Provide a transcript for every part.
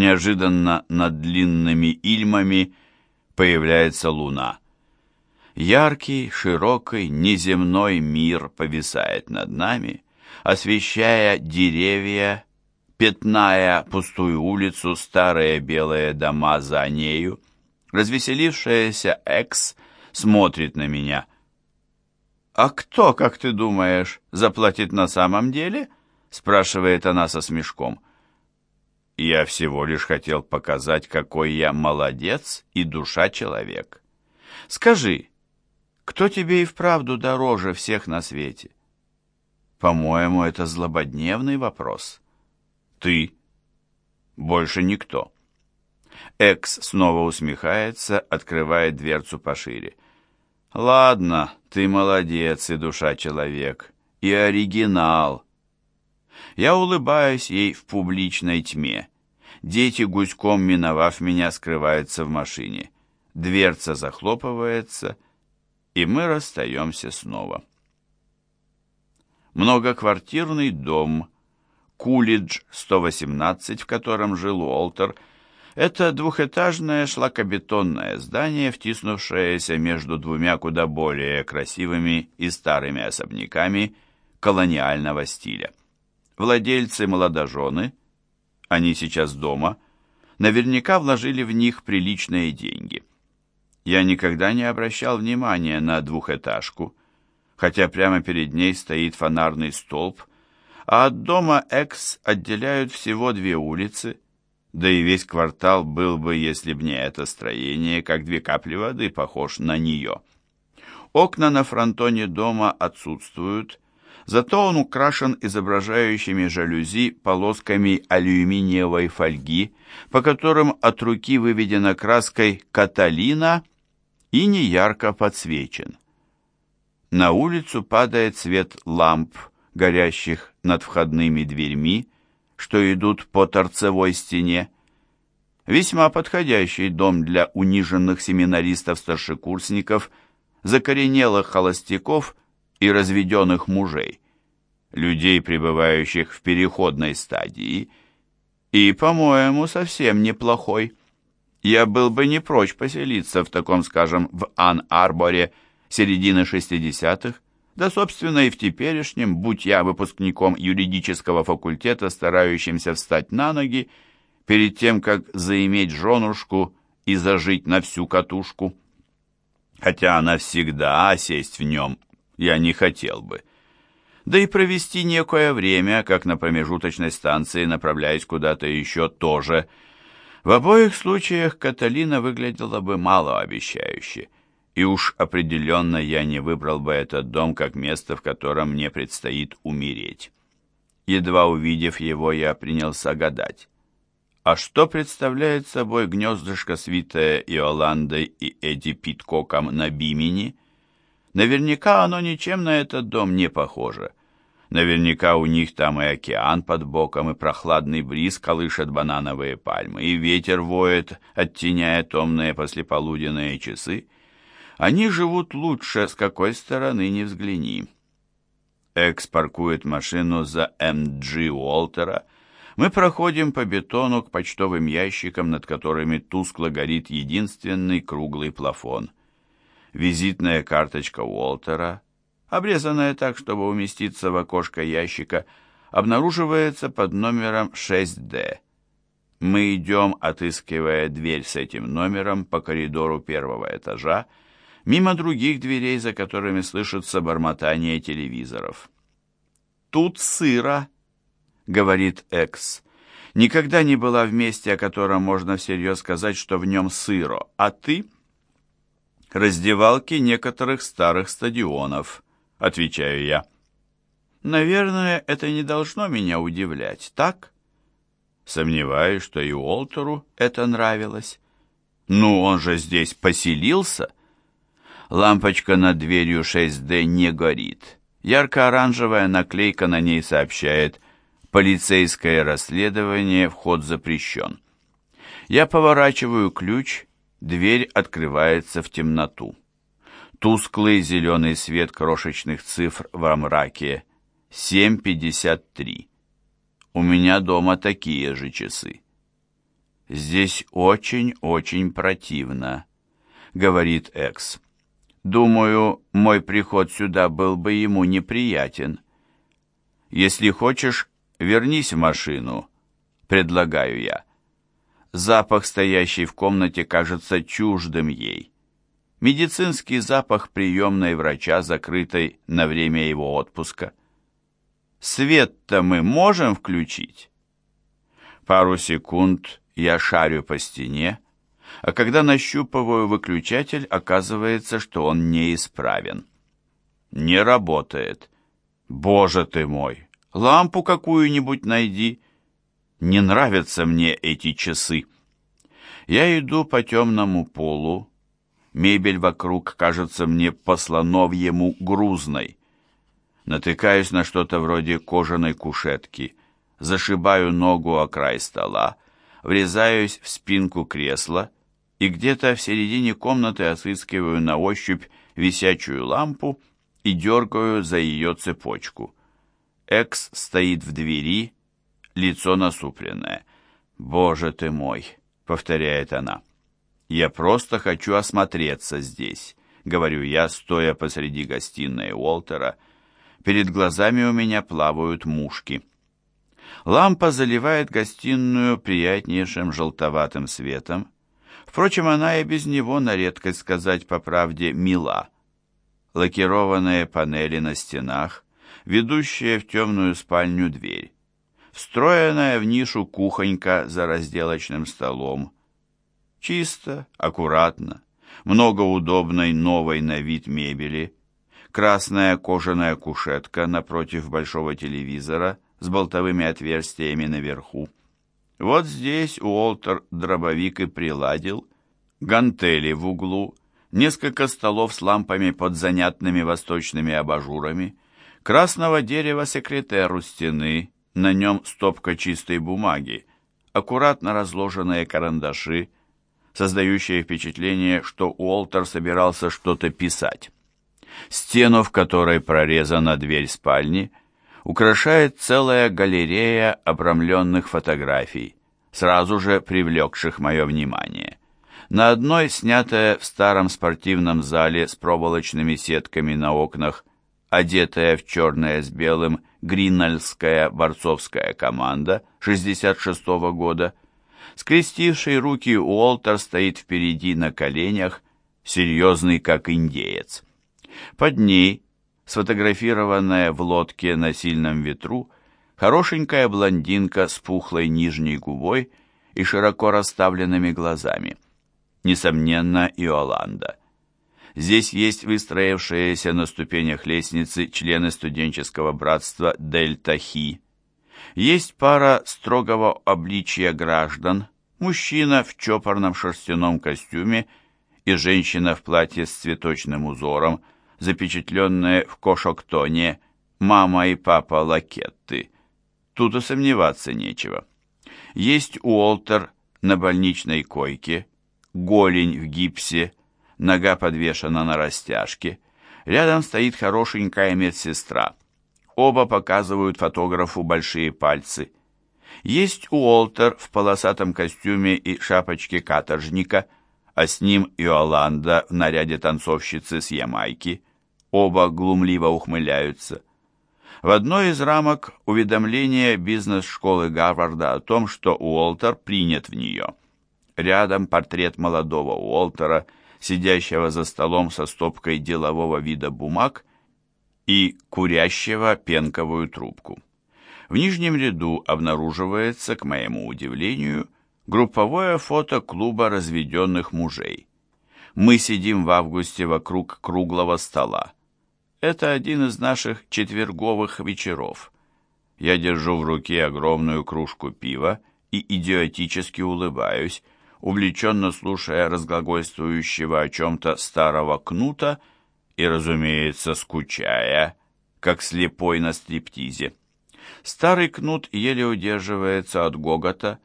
Неожиданно над длинными ильмами появляется луна. Яркий, широкий, неземной мир повисает над нами, освещая деревья, пятная пустую улицу, старые белые дома за нею. Развеселившаяся Экс смотрит на меня. «А кто, как ты думаешь, заплатит на самом деле?» спрашивает она со смешком. Я всего лишь хотел показать, какой я молодец и душа человек. Скажи, кто тебе и вправду дороже всех на свете? По-моему, это злободневный вопрос. Ты. Больше никто. Экс снова усмехается, открывает дверцу пошире. Ладно, ты молодец и душа человек, и оригинал. Я улыбаюсь ей в публичной тьме. Дети, гуськом миновав меня, скрываются в машине. Дверца захлопывается, и мы расстаемся снова. Многоквартирный дом, Кулидж 118, в котором жил Уолтер, это двухэтажное шлакобетонное здание, втиснувшееся между двумя куда более красивыми и старыми особняками колониального стиля. Владельцы-молодожены, они сейчас дома, наверняка вложили в них приличные деньги. Я никогда не обращал внимания на двухэтажку, хотя прямо перед ней стоит фонарный столб, а от дома Экс отделяют всего две улицы, да и весь квартал был бы, если б не это строение, как две капли воды, похож на нее. Окна на фронтоне дома отсутствуют, Зато он украшен изображающими жалюзи полосками алюминиевой фольги, по которым от руки выведена краской «Каталина» и неярко подсвечен. На улицу падает свет ламп, горящих над входными дверьми, что идут по торцевой стене. Весьма подходящий дом для униженных семинаристов-старшекурсников, закоренелых холостяков и разведенных мужей, людей, пребывающих в переходной стадии, и, по-моему, совсем неплохой. Я был бы не прочь поселиться в таком, скажем, в Ан-Арборе середины 60-х, да, собственно, и в теперешнем, будь я выпускником юридического факультета, старающимся встать на ноги, перед тем, как заиметь женушку и зажить на всю катушку. Хотя навсегда сесть в нем я не хотел бы. Да и провести некое время, как на промежуточной станции, направляясь куда-то еще тоже. В обоих случаях Каталина выглядела бы малообещающе, и уж определенно я не выбрал бы этот дом как место, в котором мне предстоит умереть. Едва увидев его, я принялся гадать. А что представляет собой гнездышко, свитое Иоландой и Эдди Питкоком на Бимени — Наверняка оно ничем на этот дом не похоже. Наверняка у них там и океан под боком, и прохладный бриз колышет банановые пальмы, и ветер воет, оттеняя томные послеполуденные часы. Они живут лучше, с какой стороны не взгляни. Экс паркует машину за МГ Уолтера. Мы проходим по бетону к почтовым ящикам, над которыми тускло горит единственный круглый плафон — визитная карточка Уолтера, обрезанная так, чтобы уместиться в окошко ящика, обнаруживается под номером 6D. Мы идем, отыскивая дверь с этим номером по коридору первого этажа, мимо других дверей, за которыми слышится бормотание телевизоров. «Тут сыро», — говорит Экс. «Никогда не была в месте, о котором можно всерьез сказать, что в нем сыро. А ты...» раздевалки некоторых старых стадионов, отвечаю я. Наверное, это не должно меня удивлять, так? Сомневаюсь, что и Уолтеру это нравилось. Ну, он же здесь поселился. Лампочка над дверью 6D не горит. Ярко-оранжевая наклейка на ней сообщает «Полицейское расследование, вход запрещен». Я поворачиваю ключ Дверь открывается в темноту. Тусклый зеленый свет крошечных цифр во мраке. 7.53. У меня дома такие же часы. «Здесь очень-очень противно», — говорит Экс. «Думаю, мой приход сюда был бы ему неприятен. Если хочешь, вернись в машину», — предлагаю я. Запах, стоящий в комнате, кажется чуждым ей. Медицинский запах приемной врача, закрытой на время его отпуска. Свет-то мы можем включить? Пару секунд я шарю по стене, а когда нащупываю выключатель, оказывается, что он неисправен. Не работает. Боже ты мой! Лампу какую-нибудь найди. Не нравятся мне эти часы. Я иду по темному полу. Мебель вокруг кажется мне по-слоновьему грузной. Натыкаюсь на что-то вроде кожаной кушетки. Зашибаю ногу о край стола, врезаюсь в спинку кресла и где-то в середине комнаты отыскиваю на ощупь висячую лампу и дергаю за ее цепочку. Экс стоит в двери, лицо насупленное. «Боже ты мой!» — повторяет она. «Я просто хочу осмотреться здесь», — говорю я, стоя посреди гостиной Уолтера. Перед глазами у меня плавают мушки. Лампа заливает гостиную приятнейшим желтоватым светом. Впрочем, она и без него, на редкость сказать по правде, мила. Лакированные панели на стенах, ведущая в темную спальню дверь встроенная в нишу кухонька за разделочным столом. Чисто, аккуратно, много удобной новой на вид мебели, красная кожаная кушетка напротив большого телевизора с болтовыми отверстиями наверху. Вот здесь Уолтер дробовик и приладил, гантели в углу, несколько столов с лампами под занятными восточными абажурами, красного дерева секретер у стены, на нем стопка чистой бумаги, аккуратно разложенные карандаши, создающие впечатление, что Уолтер собирался что-то писать. Стену, в которой прорезана дверь спальни, украшает целая галерея обрамленных фотографий, сразу же привлекших мое внимание. На одной, снятая в старом спортивном зале с проволочными сетками на окнах, одетая в черное с белым гринальская борцовская команда 66 -го года. Скрестивший руки Уолтер стоит впереди на коленях, серьезный как индеец. Под ней, сфотографированная в лодке на сильном ветру, хорошенькая блондинка с пухлой нижней губой и широко расставленными глазами. Несомненно, Иоланда. Здесь есть выстроившиеся на ступенях лестницы члены студенческого братства Дельта Хи. Есть пара строгого обличия граждан, мужчина в чопорном шерстяном костюме и женщина в платье с цветочным узором, запечатленные в кошоктоне «Мама и папа Лакетты». Тут и сомневаться нечего. Есть Уолтер на больничной койке, голень в гипсе, нога подвешена на растяжке. Рядом стоит хорошенькая медсестра. Оба показывают фотографу большие пальцы. Есть Уолтер в полосатом костюме и шапочке каторжника, а с ним Иоланда в наряде танцовщицы с Ямайки. Оба глумливо ухмыляются. В одной из рамок уведомление бизнес-школы Гарварда о том, что Уолтер принят в нее. Рядом портрет молодого Уолтера – сидящего за столом со стопкой делового вида бумаг и курящего пенковую трубку. В нижнем ряду обнаруживается, к моему удивлению, групповое фото клуба разведенных мужей. Мы сидим в августе вокруг круглого стола. Это один из наших четверговых вечеров. Я держу в руке огромную кружку пива и идиотически улыбаюсь, увлеченно слушая разглагольствующего о чем-то старого кнута и, разумеется, скучая, как слепой на стриптизе. Старый кнут еле удерживается от гогота,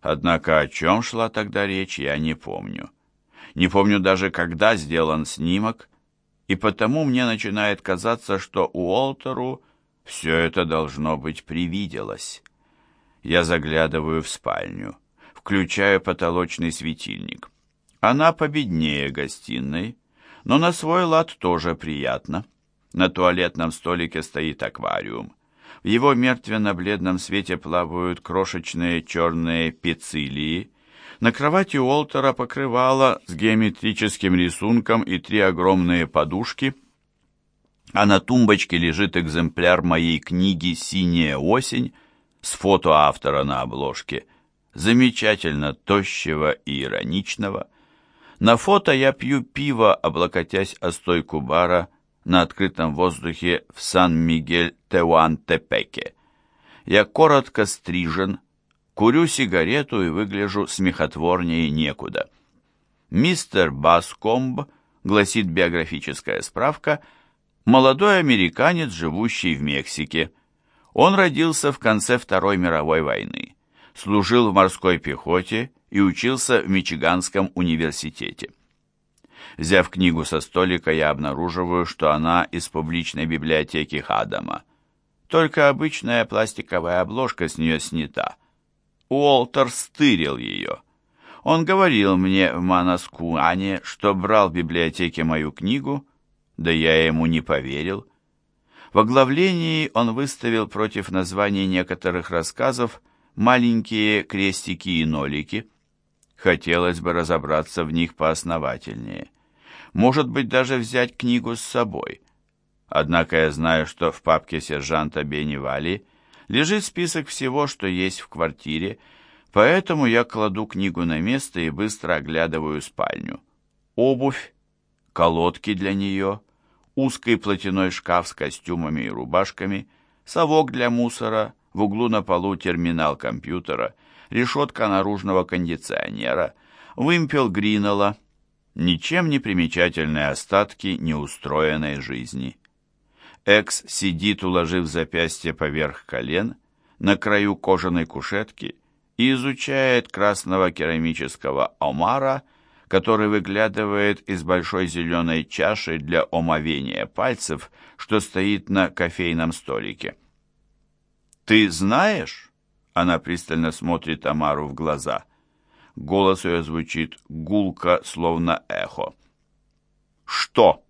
однако о чем шла тогда речь, я не помню. Не помню даже, когда сделан снимок, и потому мне начинает казаться, что Уолтеру все это должно быть привиделось. Я заглядываю в спальню включаю потолочный светильник. Она победнее гостиной, но на свой лад тоже приятно. На туалетном столике стоит аквариум. В его мертвенно-бледном свете плавают крошечные черные пицилии. На кровати Уолтера покрывало с геометрическим рисунком и три огромные подушки, а на тумбочке лежит экземпляр моей книги «Синяя осень» с фото автора на обложке, замечательно тощего и ироничного. На фото я пью пиво, облокотясь о стойку бара на открытом воздухе в Сан-Мигель-Теуантепеке. Я коротко стрижен, курю сигарету и выгляжу смехотворнее некуда. Мистер Баскомб, гласит биографическая справка, молодой американец, живущий в Мексике. Он родился в конце Второй мировой войны, служил в морской пехоте и учился в Мичиганском университете. Взяв книгу со столика, я обнаруживаю, что она из публичной библиотеки Хадама. Только обычная пластиковая обложка с нее снята. Уолтер стырил ее. Он говорил мне в Манаскуане, что брал в библиотеке мою книгу, да я ему не поверил. В оглавлении он выставил против названий некоторых рассказов маленькие крестики и нолики. Хотелось бы разобраться в них поосновательнее. Может быть, даже взять книгу с собой. Однако я знаю, что в папке сержанта Беневали лежит список всего, что есть в квартире, поэтому я кладу книгу на место и быстро оглядываю спальню. Обувь, колодки для нее, узкий платяной шкаф с костюмами и рубашками, совок для мусора, в углу на полу терминал компьютера, решетка наружного кондиционера, вымпел Гринелла, ничем не примечательные остатки неустроенной жизни. Экс сидит, уложив запястье поверх колен, на краю кожаной кушетки и изучает красного керамического омара, который выглядывает из большой зеленой чаши для омовения пальцев, что стоит на кофейном столике. «Ты знаешь?» Она пристально смотрит Омару в глаза – Голос ее звучит гулко, словно эхо. «Что?»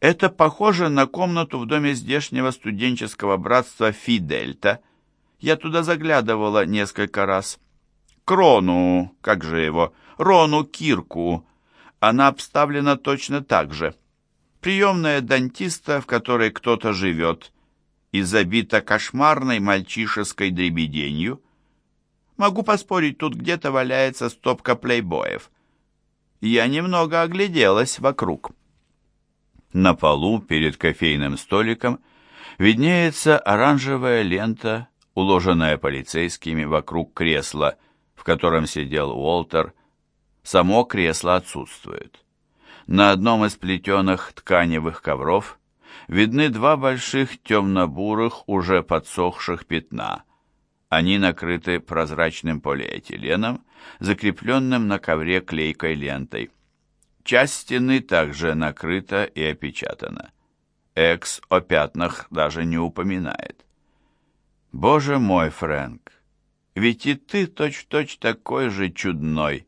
«Это похоже на комнату в доме здешнего студенческого братства Фидельта. Я туда заглядывала несколько раз. Крону, как же его, Рону Кирку. Она обставлена точно так же. Приемная дантиста, в которой кто-то живет, и забита кошмарной мальчишеской дребеденью. Могу поспорить, тут где-то валяется стопка плейбоев. Я немного огляделась вокруг. На полу перед кофейным столиком виднеется оранжевая лента, уложенная полицейскими вокруг кресла, в котором сидел Уолтер. Само кресло отсутствует. На одном из плетеных тканевых ковров видны два больших темно-бурых, уже подсохших пятна – они накрыты прозрачным полиэтиленом, закрепленным на ковре клейкой лентой. Часть стены также накрыта и опечатана. Экс о пятнах даже не упоминает. «Боже мой, Фрэнк, ведь и ты точь-в-точь -точь такой же чудной.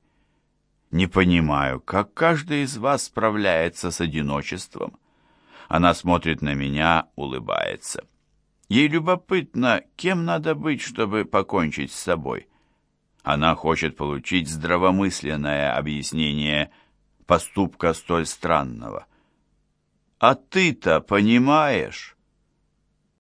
Не понимаю, как каждый из вас справляется с одиночеством». Она смотрит на меня, улыбается. Ей любопытно, кем надо быть, чтобы покончить с собой. Она хочет получить здравомысленное объяснение поступка столь странного. «А ты-то понимаешь?»